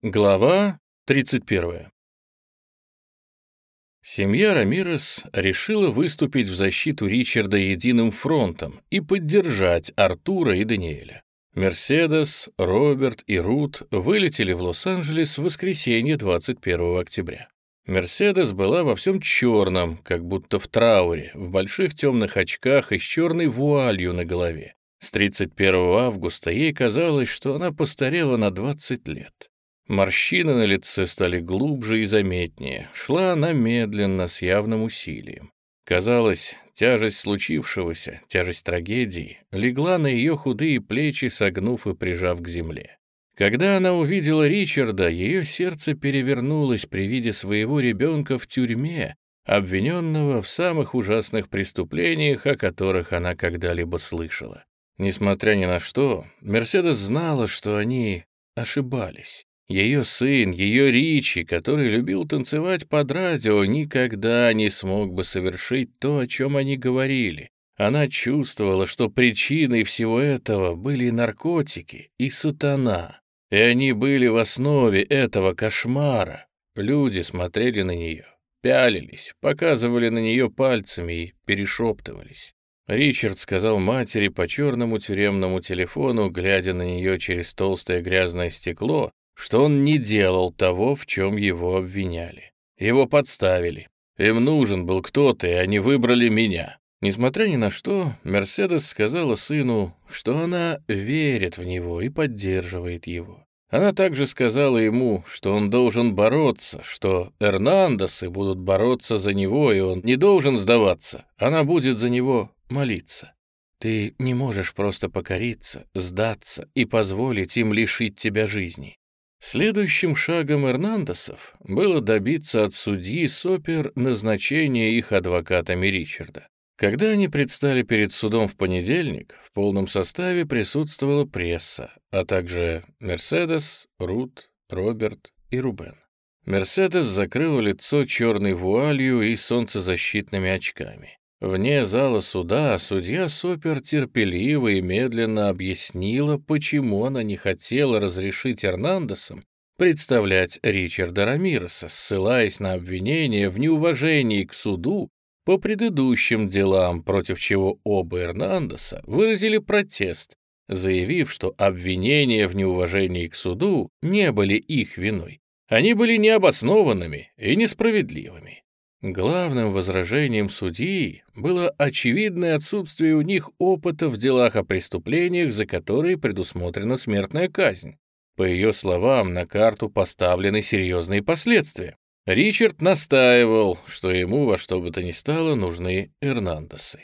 Глава 31. Семья Рамирес решила выступить в защиту Ричарда единым фронтом и поддержать Артура и Даниэля. Мерседес, Роберт и Рут вылетели в Лос-Анджелес в воскресенье 21 октября. Мерседес была во всем черном, как будто в трауре, в больших темных очках и с черной вуалью на голове. С 31 августа ей казалось, что она постарела на 20 лет. Морщины на лице стали глубже и заметнее. Шла она медленно, с явным усилием. Казалось, тяжесть случившегося, тяжесть трагедии, легла на ее худые плечи, согнув и прижав к земле. Когда она увидела Ричарда, ее сердце перевернулось при виде своего ребенка в тюрьме, обвиненного в самых ужасных преступлениях, о которых она когда-либо слышала. Несмотря ни на что, Мерседес знала, что они ошибались. Ее сын, ее Ричи, который любил танцевать под радио, никогда не смог бы совершить то, о чем они говорили. Она чувствовала, что причиной всего этого были наркотики и сатана. И они были в основе этого кошмара. Люди смотрели на нее, пялились, показывали на нее пальцами и перешептывались. Ричард сказал матери по черному тюремному телефону, глядя на нее через толстое грязное стекло, что он не делал того, в чем его обвиняли. Его подставили. Им нужен был кто-то, и они выбрали меня. Несмотря ни на что, Мерседес сказала сыну, что она верит в него и поддерживает его. Она также сказала ему, что он должен бороться, что Эрнандесы будут бороться за него, и он не должен сдаваться. Она будет за него молиться. Ты не можешь просто покориться, сдаться и позволить им лишить тебя жизни. Следующим шагом Эрнандесов было добиться от судьи Сопер назначения их адвокатами Ричарда. Когда они предстали перед судом в понедельник, в полном составе присутствовала пресса, а также Мерседес, Рут, Роберт и Рубен. Мерседес закрыла лицо черной вуалью и солнцезащитными очками. Вне зала суда судья Сопер терпеливо и медленно объяснила, почему она не хотела разрешить Эрнандесам представлять Ричарда Рамиреса, ссылаясь на обвинение в неуважении к суду по предыдущим делам, против чего оба Эрнандеса выразили протест, заявив, что обвинения в неуважении к суду не были их виной. Они были необоснованными и несправедливыми. Главным возражением судьи было очевидное отсутствие у них опыта в делах о преступлениях, за которые предусмотрена смертная казнь. По ее словам, на карту поставлены серьезные последствия. Ричард настаивал, что ему во что бы то ни стало нужны Эрнандесы.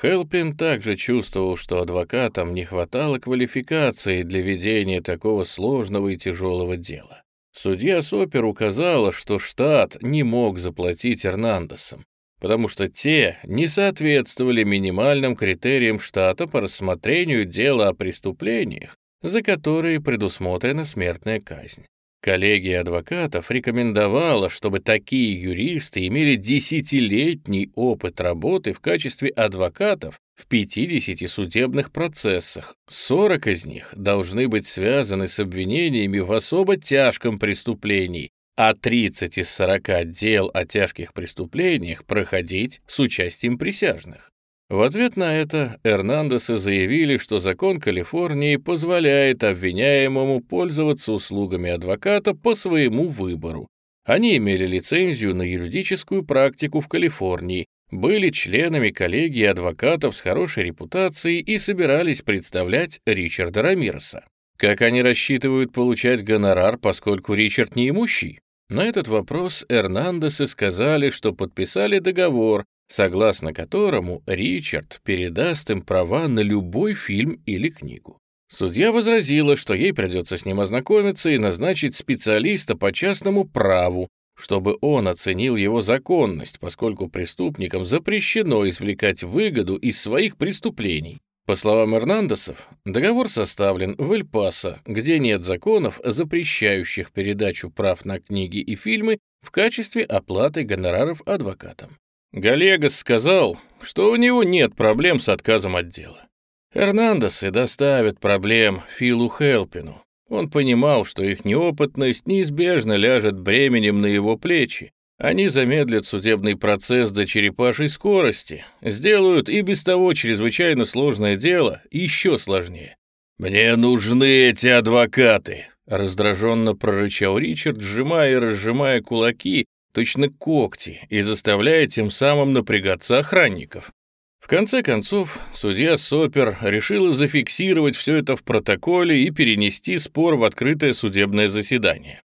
Хелпин также чувствовал, что адвокатам не хватало квалификации для ведения такого сложного и тяжелого дела. Судья Сопер указала, что штат не мог заплатить Эрнандесам, потому что те не соответствовали минимальным критериям штата по рассмотрению дела о преступлениях, за которые предусмотрена смертная казнь. Коллегия адвокатов рекомендовала, чтобы такие юристы имели десятилетний опыт работы в качестве адвокатов в 50 судебных процессах. 40 из них должны быть связаны с обвинениями в особо тяжком преступлении, а 30 из 40 дел о тяжких преступлениях проходить с участием присяжных. В ответ на это Эрнандесы заявили, что закон Калифорнии позволяет обвиняемому пользоваться услугами адвоката по своему выбору. Они имели лицензию на юридическую практику в Калифорнии, были членами коллегии адвокатов с хорошей репутацией и собирались представлять Ричарда Рамиреса. Как они рассчитывают получать гонорар, поскольку Ричард неимущий? На этот вопрос Эрнандесы сказали, что подписали договор, согласно которому Ричард передаст им права на любой фильм или книгу. Судья возразила, что ей придется с ним ознакомиться и назначить специалиста по частному праву, чтобы он оценил его законность, поскольку преступникам запрещено извлекать выгоду из своих преступлений. По словам Эрнандесов, договор составлен в Эль-Пасо, где нет законов, запрещающих передачу прав на книги и фильмы в качестве оплаты гонораров адвокатам. Галегас сказал, что у него нет проблем с отказом от дела. Эрнандесы доставят проблем Филу Хелпину. Он понимал, что их неопытность неизбежно ляжет бременем на его плечи. Они замедлят судебный процесс до черепашей скорости, сделают и без того чрезвычайно сложное дело еще сложнее. «Мне нужны эти адвокаты», — раздраженно прорычал Ричард, сжимая и разжимая кулаки, точно когти, и заставляя тем самым напрягаться охранников. В конце концов, судья Сопер решила зафиксировать все это в протоколе и перенести спор в открытое судебное заседание.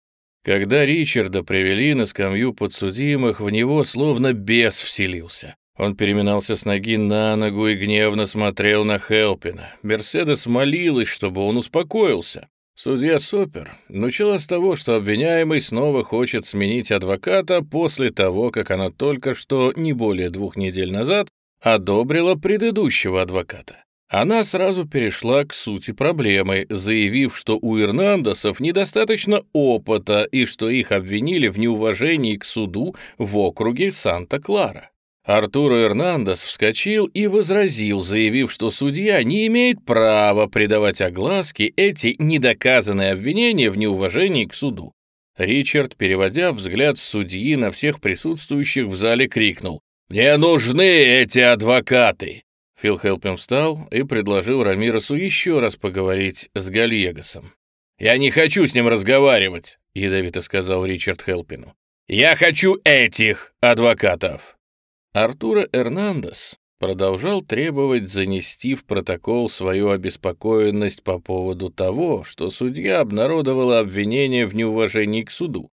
Когда Ричарда привели на скамью подсудимых, в него словно бес вселился. Он переминался с ноги на ногу и гневно смотрел на Хелпина. Мерседес молилась, чтобы он успокоился. Судья Сопер начала с того, что обвиняемый снова хочет сменить адвоката после того, как она только что, не более двух недель назад, одобрила предыдущего адвоката. Она сразу перешла к сути проблемы, заявив, что у Ирнандесов недостаточно опыта и что их обвинили в неуважении к суду в округе Санта-Клара. Артур Эрнандес вскочил и возразил, заявив, что судья не имеет права придавать огласке эти недоказанные обвинения в неуважении к суду. Ричард, переводя взгляд судьи на всех присутствующих в зале, крикнул «Мне нужны эти адвокаты!» Фил Хелпин встал и предложил Рамиросу еще раз поговорить с Гальегасом. «Я не хочу с ним разговаривать», — ядовито сказал Ричард Хелпину. «Я хочу этих адвокатов!» Артура Эрнандес продолжал требовать занести в протокол свою обеспокоенность по поводу того, что судья обнародовала обвинение в неуважении к суду.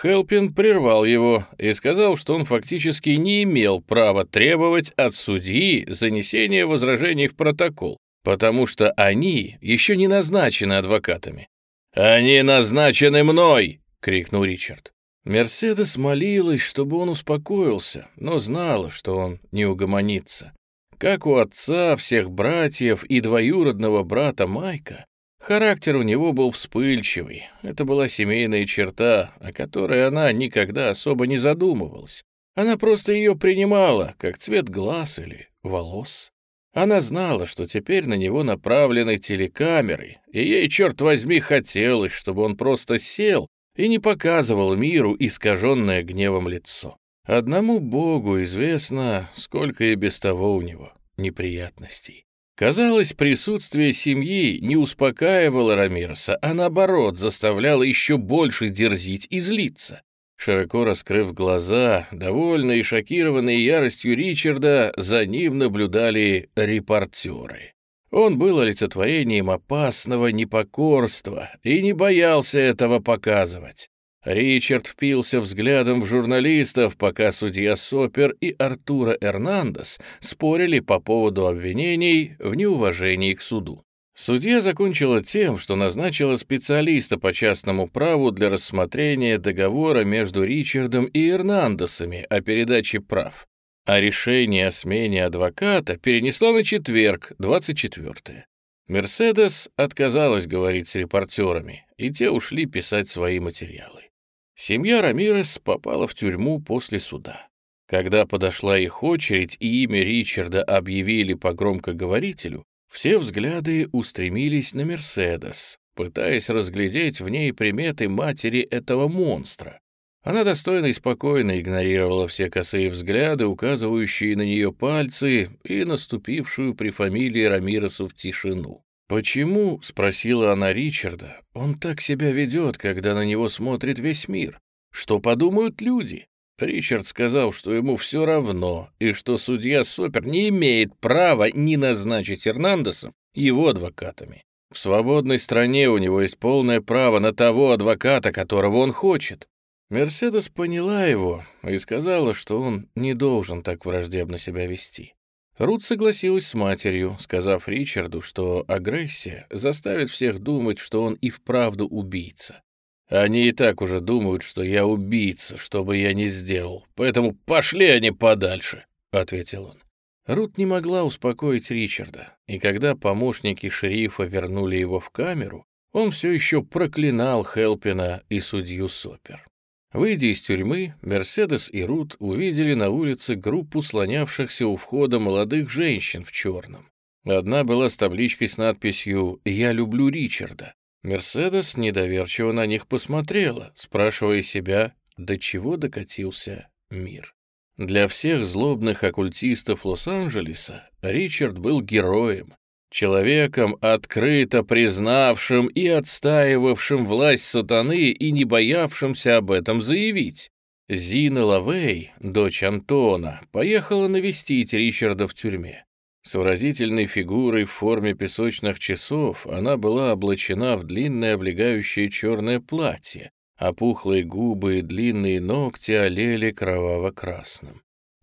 Хелпин прервал его и сказал, что он фактически не имел права требовать от судьи занесения возражений в протокол, потому что они еще не назначены адвокатами. «Они назначены мной!» — крикнул Ричард. Мерседес молилась, чтобы он успокоился, но знала, что он не угомонится. Как у отца, всех братьев и двоюродного брата Майка, Характер у него был вспыльчивый. Это была семейная черта, о которой она никогда особо не задумывалась. Она просто ее принимала, как цвет глаз или волос. Она знала, что теперь на него направлены телекамеры, и ей, черт возьми, хотелось, чтобы он просто сел и не показывал миру искаженное гневом лицо. Одному Богу известно, сколько и без того у него неприятностей. Казалось, присутствие семьи не успокаивало Рамироса, а наоборот заставляло еще больше дерзить и злиться. Широко раскрыв глаза, довольные и шокированные яростью Ричарда, за ним наблюдали репортеры. Он был олицетворением опасного непокорства и не боялся этого показывать. Ричард впился взглядом в журналистов, пока судья Сопер и Артура Эрнандес спорили по поводу обвинений в неуважении к суду. Судья закончила тем, что назначила специалиста по частному праву для рассмотрения договора между Ричардом и Эрнандесами о передаче прав, а решение о смене адвоката перенесла на четверг, 24 Мерседес отказалась говорить с репортерами, и те ушли писать свои материалы. Семья Рамирес попала в тюрьму после суда. Когда подошла их очередь и имя Ричарда объявили по громкоговорителю, все взгляды устремились на Мерседес, пытаясь разглядеть в ней приметы матери этого монстра. Она достойно и спокойно игнорировала все косые взгляды, указывающие на нее пальцы и наступившую при фамилии Рамиресу в тишину. «Почему?» — спросила она Ричарда. «Он так себя ведет, когда на него смотрит весь мир. Что подумают люди?» Ричард сказал, что ему все равно, и что судья Сопер не имеет права не назначить Эрнандесов его адвокатами. В свободной стране у него есть полное право на того адвоката, которого он хочет. Мерседес поняла его и сказала, что он не должен так враждебно себя вести. Рут согласилась с матерью, сказав Ричарду, что агрессия заставит всех думать, что он и вправду убийца. «Они и так уже думают, что я убийца, что бы я ни сделал, поэтому пошли они подальше», — ответил он. Рут не могла успокоить Ричарда, и когда помощники шерифа вернули его в камеру, он все еще проклинал Хелпина и судью Сопер. Выйдя из тюрьмы, Мерседес и Рут увидели на улице группу слонявшихся у входа молодых женщин в черном. Одна была с табличкой с надписью «Я люблю Ричарда», Мерседес недоверчиво на них посмотрела, спрашивая себя, до чего докатился мир. Для всех злобных оккультистов Лос-Анджелеса Ричард был героем, человеком, открыто признавшим и отстаивавшим власть сатаны и не боявшимся об этом заявить. Зина Лавей, дочь Антона, поехала навестить Ричарда в тюрьме. С выразительной фигурой в форме песочных часов она была облачена в длинное облегающее черное платье, Опухлые губы и длинные ногти олели кроваво-красным.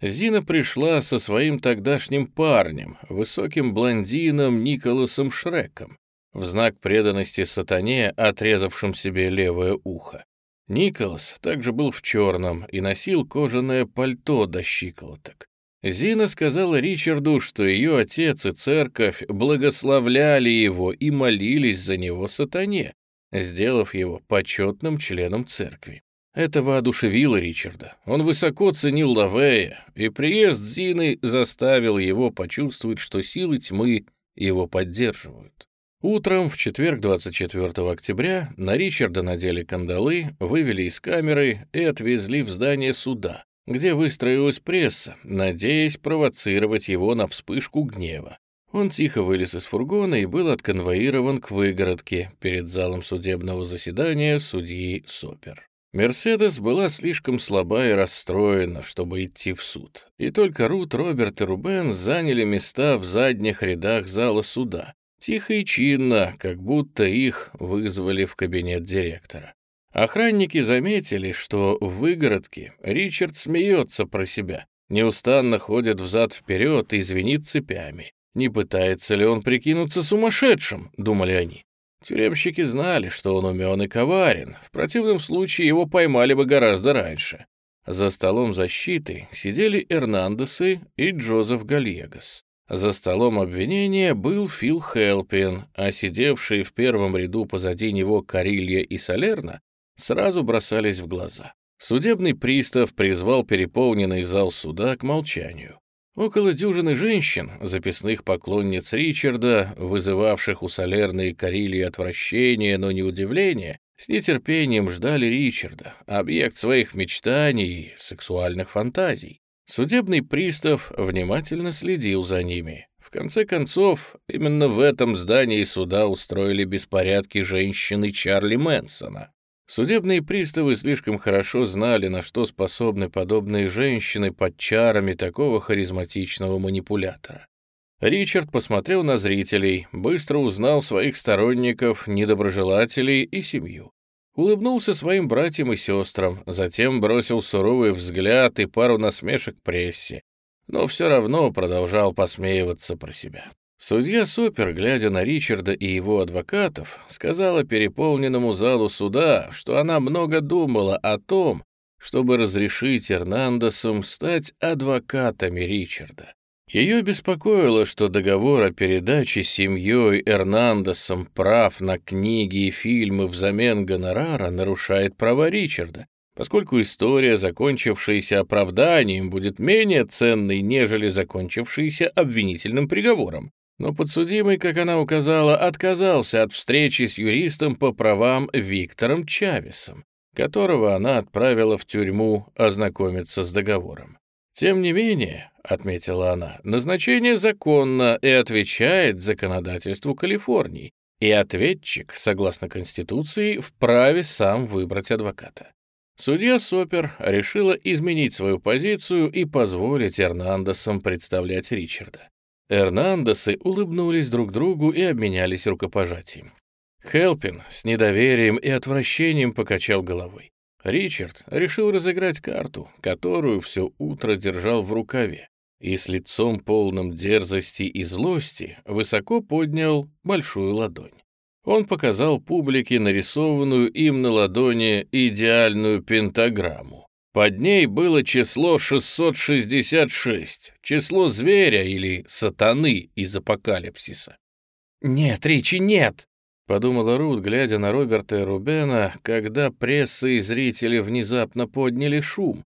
Зина пришла со своим тогдашним парнем, высоким блондином Николасом Шреком, в знак преданности сатане, отрезавшим себе левое ухо. Николас также был в черном и носил кожаное пальто до щиколоток. Зина сказала Ричарду, что ее отец и церковь благословляли его и молились за него сатане, сделав его почетным членом церкви. Это воодушевило Ричарда. Он высоко ценил Лавея, и приезд Зины заставил его почувствовать, что силы тьмы его поддерживают. Утром, в четверг 24 октября, на Ричарда надели кандалы, вывели из камеры и отвезли в здание суда, где выстроилась пресса, надеясь провоцировать его на вспышку гнева. Он тихо вылез из фургона и был отконвоирован к выгородке перед залом судебного заседания судьи Сопер. Мерседес была слишком слаба и расстроена, чтобы идти в суд, и только Рут, Роберт и Рубен заняли места в задних рядах зала суда, тихо и чинно, как будто их вызвали в кабинет директора. Охранники заметили, что в выгородке Ричард смеется про себя, неустанно ходит взад-вперед и звенит цепями. Не пытается ли он прикинуться сумасшедшим, думали они. Тюремщики знали, что он умен и коварен, в противном случае его поймали бы гораздо раньше. За столом защиты сидели Эрнандесы и Джозеф Гальегас. За столом обвинения был Фил Хелпин, а сидевшие в первом ряду позади него Карилья и Салерна сразу бросались в глаза. Судебный пристав призвал переполненный зал суда к молчанию. Около дюжины женщин, записных поклонниц Ричарда, вызывавших у Солерны и Карелии отвращение, но не удивление, с нетерпением ждали Ричарда, объект своих мечтаний и сексуальных фантазий. Судебный пристав внимательно следил за ними. В конце концов, именно в этом здании суда устроили беспорядки женщины Чарли Мэнсона. Судебные приставы слишком хорошо знали, на что способны подобные женщины под чарами такого харизматичного манипулятора. Ричард посмотрел на зрителей, быстро узнал своих сторонников, недоброжелателей и семью. Улыбнулся своим братьям и сестрам, затем бросил суровый взгляд и пару насмешек прессе, но все равно продолжал посмеиваться про себя. Судья Супер, глядя на Ричарда и его адвокатов, сказала переполненному залу суда, что она много думала о том, чтобы разрешить Эрнандесам стать адвокатами Ричарда. Ее беспокоило, что договор о передаче семьей Эрнандесом прав на книги и фильмы взамен гонорара нарушает права Ричарда, поскольку история, закончившаяся оправданием, будет менее ценной, нежели закончившаяся обвинительным приговором. Но подсудимый, как она указала, отказался от встречи с юристом по правам Виктором Чавесом, которого она отправила в тюрьму ознакомиться с договором. «Тем не менее», — отметила она, — «назначение законно и отвечает законодательству Калифорнии, и ответчик, согласно Конституции, вправе сам выбрать адвоката». Судья Сопер решила изменить свою позицию и позволить Эрнандесам представлять Ричарда. Эрнандесы улыбнулись друг другу и обменялись рукопожатием. Хелпин с недоверием и отвращением покачал головой. Ричард решил разыграть карту, которую все утро держал в рукаве, и с лицом полным дерзости и злости высоко поднял большую ладонь. Он показал публике нарисованную им на ладони идеальную пентаграмму. Под ней было число 666, число зверя или сатаны из апокалипсиса. «Нет, Ричи, нет!» — подумала Рут, глядя на Роберта и Рубена, когда пресса и зрители внезапно подняли шум.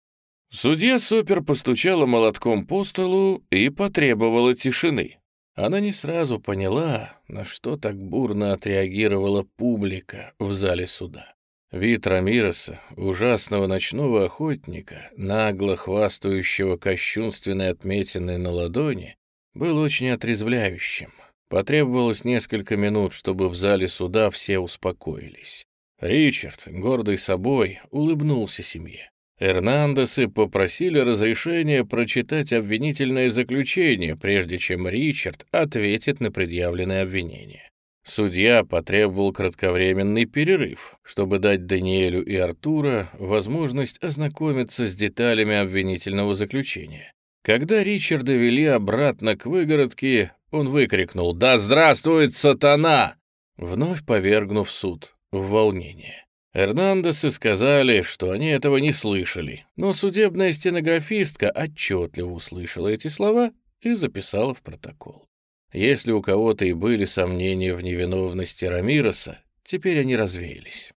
Судья Супер постучала молотком по столу и потребовала тишины. Она не сразу поняла, на что так бурно отреагировала публика в зале суда. Вид Рамироса, ужасного ночного охотника, нагло хвастающего кощунственной отметиной на ладони, был очень отрезвляющим. Потребовалось несколько минут, чтобы в зале суда все успокоились. Ричард, гордый собой, улыбнулся семье. Эрнандесы попросили разрешения прочитать обвинительное заключение, прежде чем Ричард ответит на предъявленное обвинение. Судья потребовал кратковременный перерыв, чтобы дать Даниэлю и Артура возможность ознакомиться с деталями обвинительного заключения. Когда Ричарда вели обратно к выгородке, он выкрикнул «Да здравствует сатана!», вновь повергнув суд в волнение. Эрнандесы сказали, что они этого не слышали, но судебная стенографистка отчетливо услышала эти слова и записала в протокол. Если у кого-то и были сомнения в невиновности Рамироса, теперь они развеялись.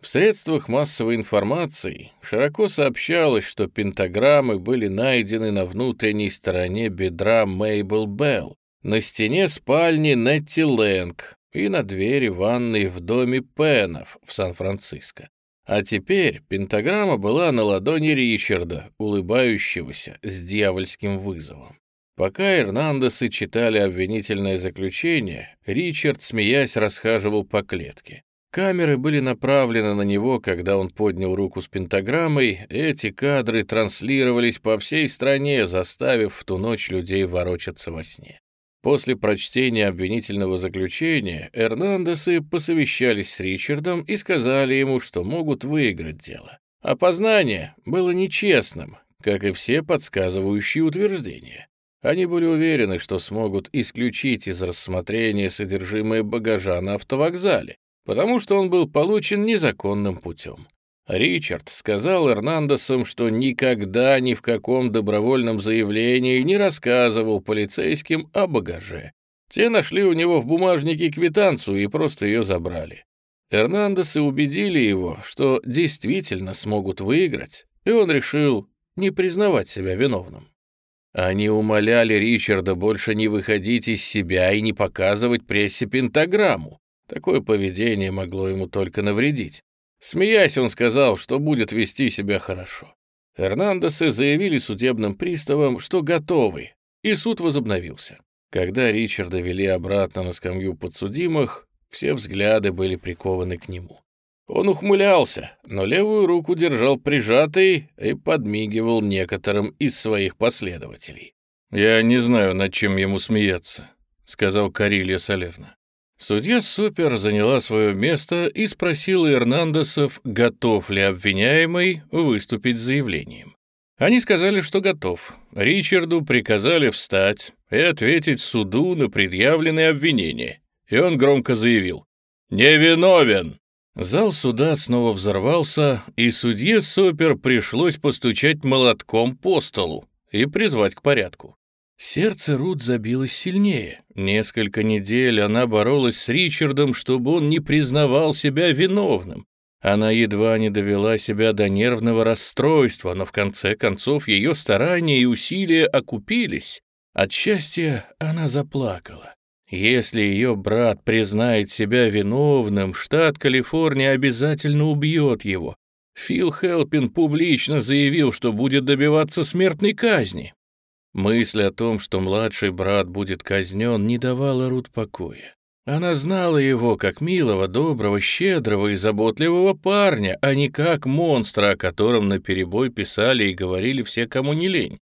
В средствах массовой информации широко сообщалось, что пентаграммы были найдены на внутренней стороне бедра Мейбл Белл, на стене спальни Нетти Лэнг, и на двери ванной в доме Пенов в Сан-Франциско. А теперь пентаграмма была на ладони Ричарда, улыбающегося с дьявольским вызовом. Пока Эрнандесы читали обвинительное заключение, Ричард, смеясь, расхаживал по клетке. Камеры были направлены на него, когда он поднял руку с пентаграммой, эти кадры транслировались по всей стране, заставив в ту ночь людей ворочаться во сне. После прочтения обвинительного заключения Эрнандесы посовещались с Ричардом и сказали ему, что могут выиграть дело. Опознание было нечестным, как и все подсказывающие утверждения. Они были уверены, что смогут исключить из рассмотрения содержимое багажа на автовокзале, потому что он был получен незаконным путем. Ричард сказал Эрнандесам, что никогда ни в каком добровольном заявлении не рассказывал полицейским о багаже. Те нашли у него в бумажнике квитанцию и просто ее забрали. Эрнандесы убедили его, что действительно смогут выиграть, и он решил не признавать себя виновным. Они умоляли Ричарда больше не выходить из себя и не показывать прессе пентаграмму. Такое поведение могло ему только навредить. Смеясь, он сказал, что будет вести себя хорошо. Эрнандесы заявили судебным приставам, что готовы, и суд возобновился. Когда Ричарда вели обратно на скамью подсудимых, все взгляды были прикованы к нему. Он ухмылялся, но левую руку держал прижатой и подмигивал некоторым из своих последователей. «Я не знаю, над чем ему смеяться», — сказал Карилья Солерна. Судья Супер заняла свое место и спросила Эрнандесов, готов ли обвиняемый выступить с заявлением. Они сказали, что готов. Ричарду приказали встать и ответить суду на предъявленные обвинения. И он громко заявил «Невиновен!». Зал суда снова взорвался, и судье Супер пришлось постучать молотком по столу и призвать к порядку. Сердце Рут забилось сильнее. Несколько недель она боролась с Ричардом, чтобы он не признавал себя виновным. Она едва не довела себя до нервного расстройства, но в конце концов ее старания и усилия окупились. От счастья она заплакала. Если ее брат признает себя виновным, штат Калифорния обязательно убьет его. Фил Хелпин публично заявил, что будет добиваться смертной казни. Мысль о том, что младший брат будет казнен, не давала Рут покоя. Она знала его как милого, доброго, щедрого и заботливого парня, а не как монстра, о котором наперебой писали и говорили все, кому не лень.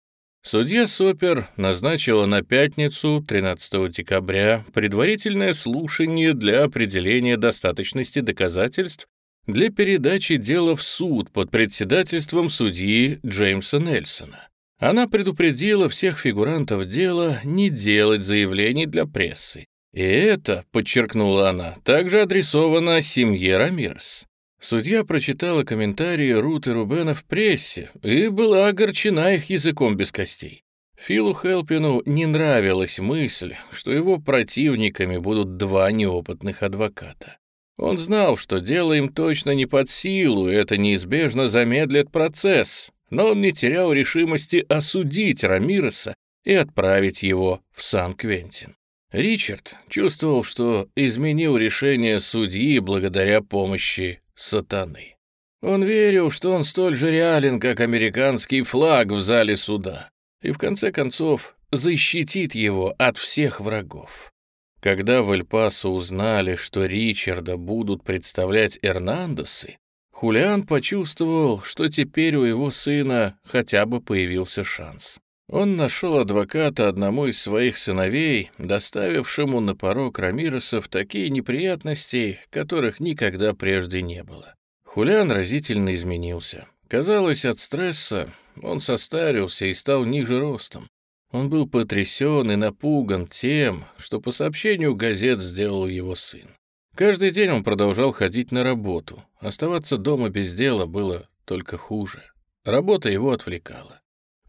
Судья Сопер назначила на пятницу, 13 декабря, предварительное слушание для определения достаточности доказательств для передачи дела в суд под председательством судьи Джеймса Нельсона. Она предупредила всех фигурантов дела не делать заявлений для прессы. И это, подчеркнула она, также адресовано семье Рамирес. Судья прочитала комментарии Рут и Рубена в прессе и была огорчена их языком без костей. Филу Хелпину не нравилась мысль, что его противниками будут два неопытных адвоката. Он знал, что дело им точно не под силу, и это неизбежно замедлит процесс, но он не терял решимости осудить Рамиреса и отправить его в Сан-Квентин. Ричард чувствовал, что изменил решение судьи благодаря помощи сатаны. Он верил, что он столь же реален, как американский флаг в зале суда, и в конце концов защитит его от всех врагов. Когда в Эль-Пасо узнали, что Ричарда будут представлять Эрнандесы, Хулиан почувствовал, что теперь у его сына хотя бы появился шанс. Он нашел адвоката одному из своих сыновей, доставившему на порог Рамиросов такие неприятности, которых никогда прежде не было. Хулиан разительно изменился. Казалось, от стресса он состарился и стал ниже ростом. Он был потрясен и напуган тем, что по сообщению газет сделал его сын. Каждый день он продолжал ходить на работу. Оставаться дома без дела было только хуже. Работа его отвлекала.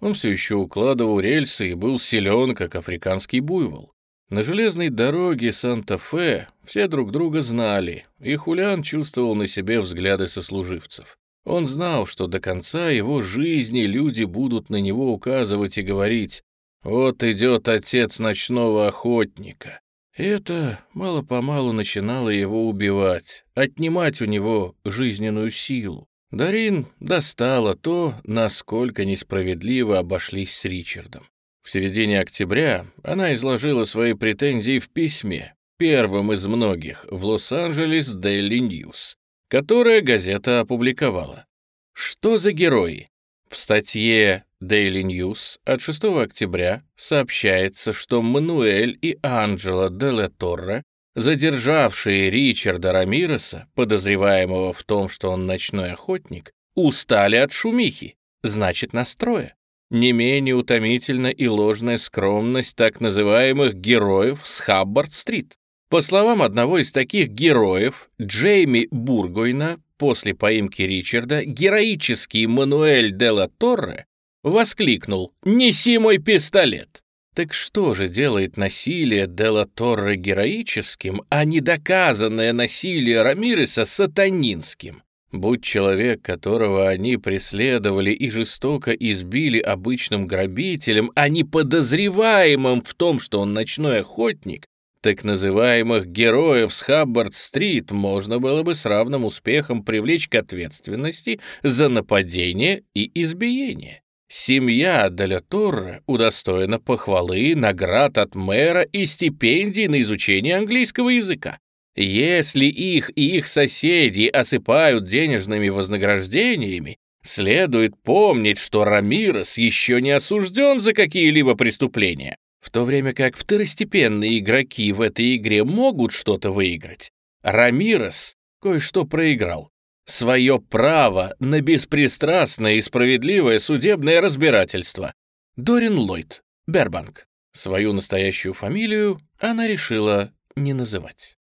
Он все еще укладывал рельсы и был силен, как африканский буйвол. На железной дороге Санта-Фе все друг друга знали, и Хулиан чувствовал на себе взгляды сослуживцев. Он знал, что до конца его жизни люди будут на него указывать и говорить «Вот идет отец ночного охотника». И это мало-помалу начинало его убивать, отнимать у него жизненную силу. Дарин достала то, насколько несправедливо обошлись с Ричардом. В середине октября она изложила свои претензии в письме, первым из многих, в Лос-Анджелес Daily News, которое газета опубликовала. Что за герои? В статье Daily News от 6 октября сообщается, что Мануэль и Анджело де Ла Торре задержавшие Ричарда Рамиреса, подозреваемого в том, что он ночной охотник, устали от шумихи, значит, настроя. Не менее утомительна и ложная скромность так называемых героев с Хаббард-стрит. По словам одного из таких героев, Джейми Бургойна, после поимки Ричарда, героический Мануэль де ла Торре воскликнул «Неси мой пистолет!» Так что же делает насилие Делла Торре героическим, а недоказанное насилие Рамиреса сатанинским? Будь человек, которого они преследовали и жестоко избили обычным грабителем, а не подозреваемым в том, что он ночной охотник, так называемых героев с Хаббард-стрит можно было бы с равным успехом привлечь к ответственности за нападение и избиение. Семья Деля Торре удостоена похвалы, наград от мэра и стипендий на изучение английского языка. Если их и их соседи осыпают денежными вознаграждениями, следует помнить, что Рамирес еще не осужден за какие-либо преступления, в то время как второстепенные игроки в этой игре могут что-то выиграть. Рамирес кое-что проиграл свое право на беспристрастное и справедливое судебное разбирательство. Дорин Ллойд, Бербанк. Свою настоящую фамилию она решила не называть.